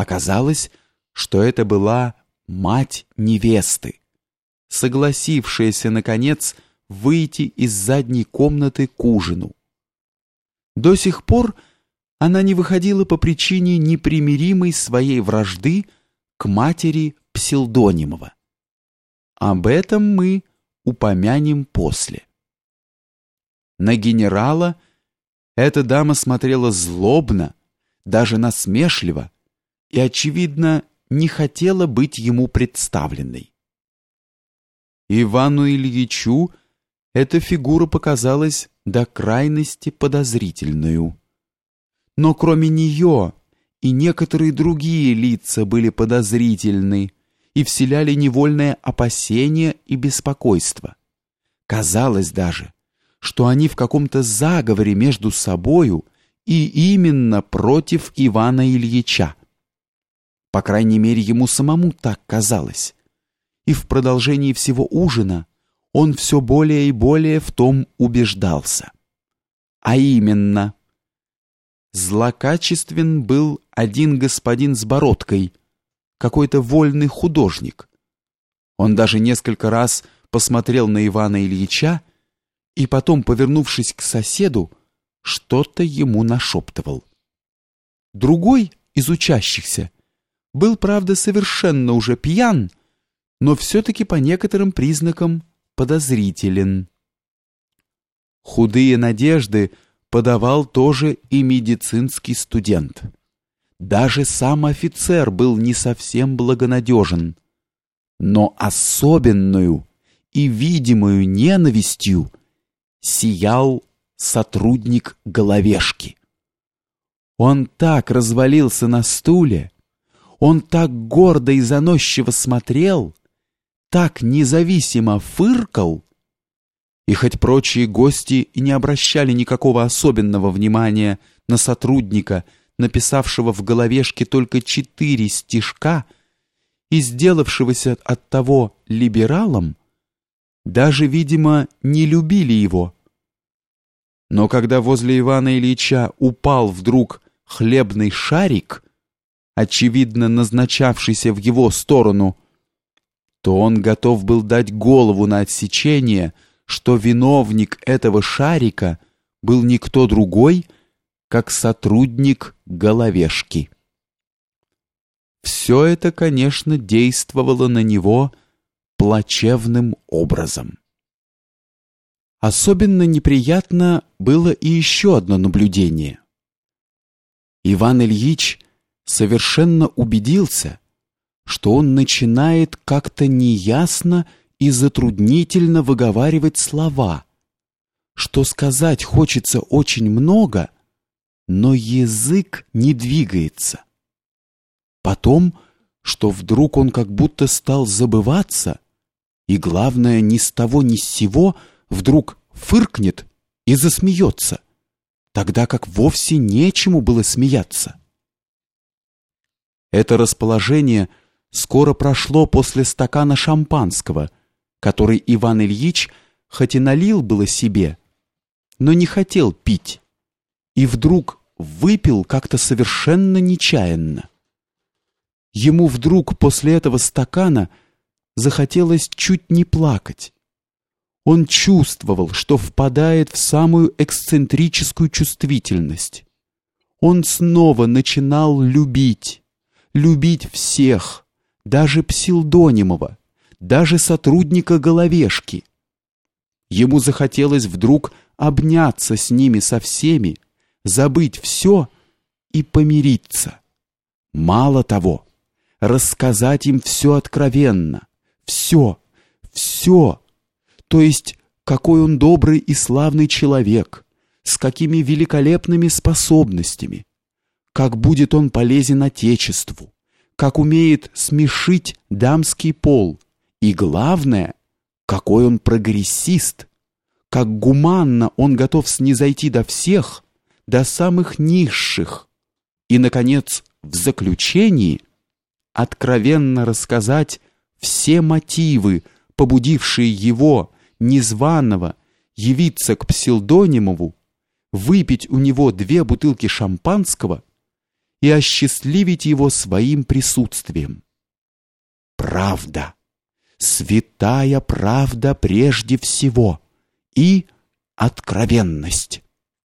Оказалось, что это была мать невесты, согласившаяся, наконец, выйти из задней комнаты к ужину. До сих пор она не выходила по причине непримиримой своей вражды к матери Псилдонимова. Об этом мы упомянем после. На генерала эта дама смотрела злобно, даже насмешливо, и, очевидно, не хотела быть ему представленной. Ивану Ильичу эта фигура показалась до крайности подозрительную. Но кроме нее и некоторые другие лица были подозрительны и вселяли невольное опасение и беспокойство. Казалось даже, что они в каком-то заговоре между собою и именно против Ивана Ильича. По крайней мере, ему самому так казалось. И в продолжении всего ужина он все более и более в том убеждался. А именно, злокачествен был один господин с бородкой, какой-то вольный художник. Он даже несколько раз посмотрел на Ивана Ильича и потом, повернувшись к соседу, что-то ему нашептывал. Другой из учащихся был, правда, совершенно уже пьян, но все-таки по некоторым признакам подозрителен. Худые надежды подавал тоже и медицинский студент. Даже сам офицер был не совсем благонадежен, но особенную и видимую ненавистью сиял сотрудник головешки. Он так развалился на стуле, он так гордо и заносчиво смотрел, так независимо фыркал, и хоть прочие гости и не обращали никакого особенного внимания на сотрудника, написавшего в головешке только четыре стишка и сделавшегося от того либералом, даже, видимо, не любили его. Но когда возле Ивана Ильича упал вдруг хлебный шарик, очевидно назначавшийся в его сторону, то он готов был дать голову на отсечение, что виновник этого шарика был никто другой, как сотрудник головешки. Все это, конечно, действовало на него плачевным образом. Особенно неприятно было и еще одно наблюдение. Иван Ильич совершенно убедился, что он начинает как-то неясно и затруднительно выговаривать слова, что сказать хочется очень много, но язык не двигается. Потом, что вдруг он как будто стал забываться и, главное, ни с того ни с сего вдруг фыркнет и засмеется, тогда как вовсе нечему было смеяться. Это расположение скоро прошло после стакана шампанского, который Иван Ильич хоть и налил было себе, но не хотел пить, и вдруг выпил как-то совершенно нечаянно. Ему вдруг после этого стакана захотелось чуть не плакать. Он чувствовал, что впадает в самую эксцентрическую чувствительность. Он снова начинал любить, любить всех, даже Псилдонимова, даже сотрудника головешки. Ему захотелось вдруг обняться с ними со всеми, забыть все и помириться. Мало того, рассказать им все откровенно, все, все, то есть какой он добрый и славный человек, с какими великолепными способностями, как будет он полезен Отечеству, как умеет смешить дамский пол, и главное, какой он прогрессист, как гуманно он готов снизойти до всех, до самых низших, и, наконец, в заключении откровенно рассказать все мотивы, побудившие его, незваного, явиться к Псилдонимову, выпить у него две бутылки шампанского и осчастливить его своим присутствием. Правда, святая правда прежде всего и откровенность.